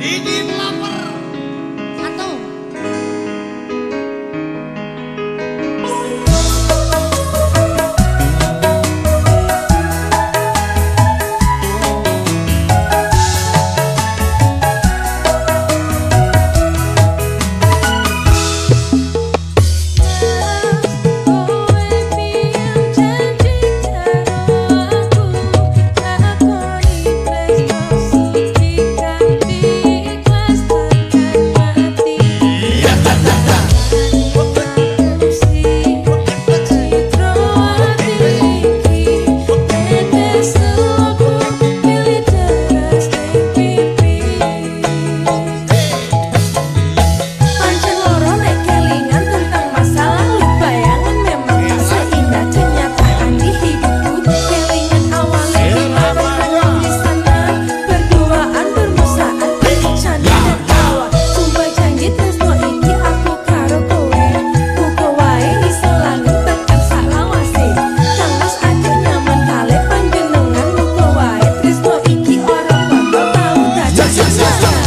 Ini lapar Yes, yes, yes.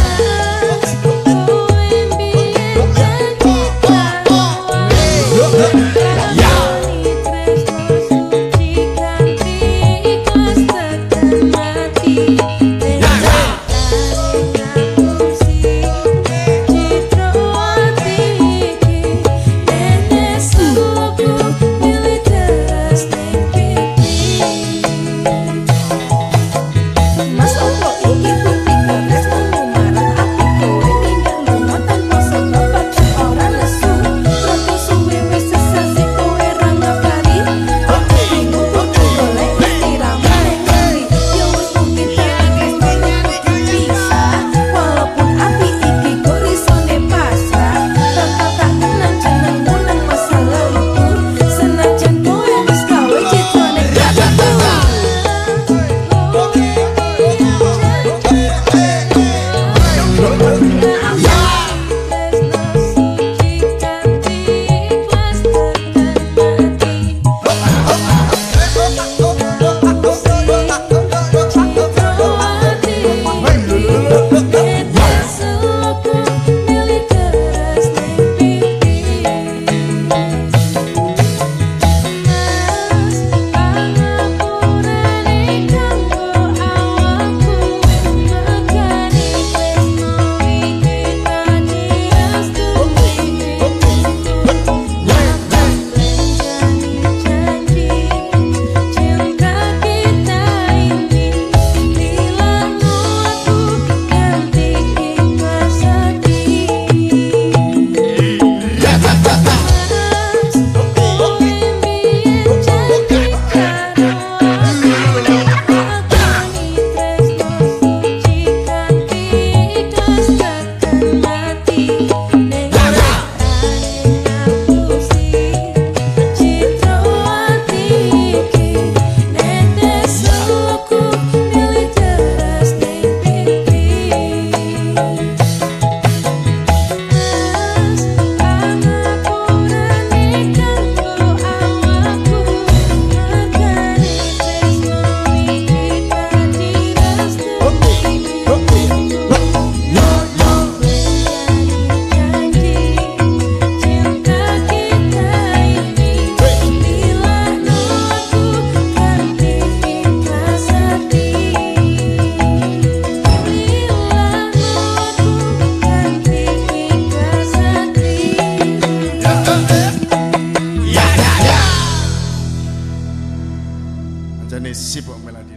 Genesis melody.